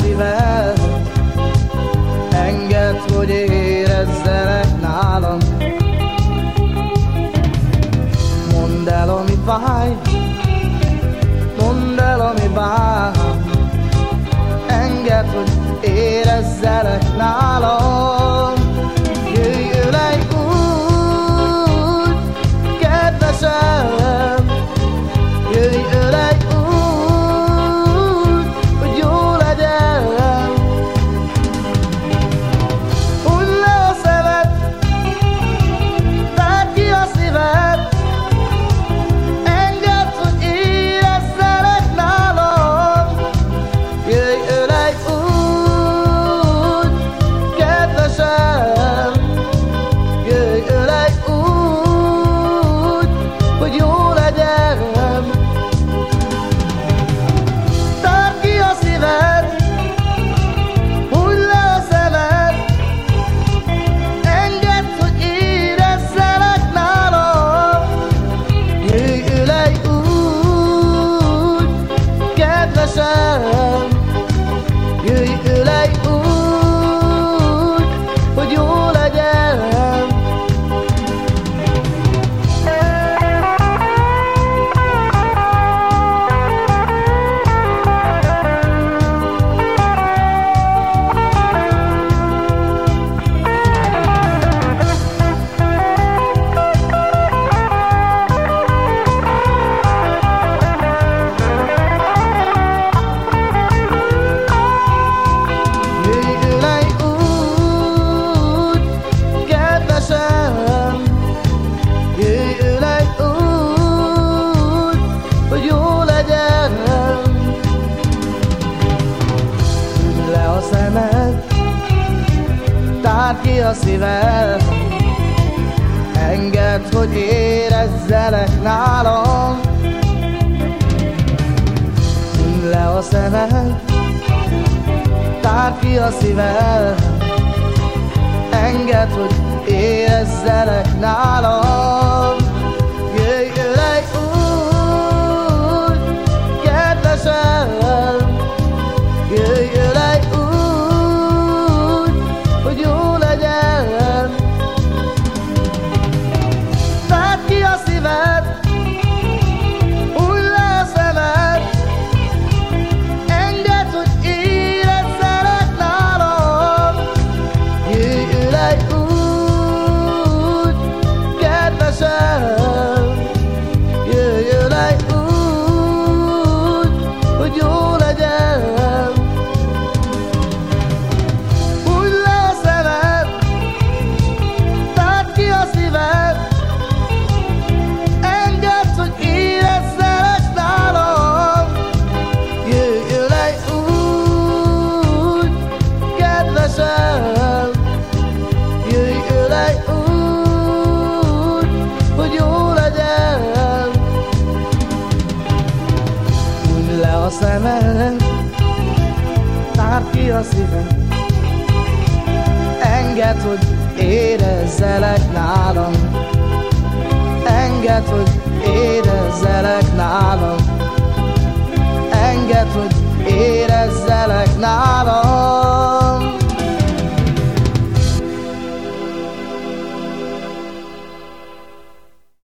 szíved. Engedd, hogy érezzelek nálam. Mondd el, amit vágysz Mondd el, ami bán Engedd, hogy érezzelek a szívem. Engedd, hogy érezzelek nálam. Tűn le a szemed Tárd ki a szívem Engedd, hogy érezzelek nálam. szemed, tár ki a szíved, enged, hogy érezzelek nálam, enged, hogy érezzelek nálam, enged, hogy érezzelek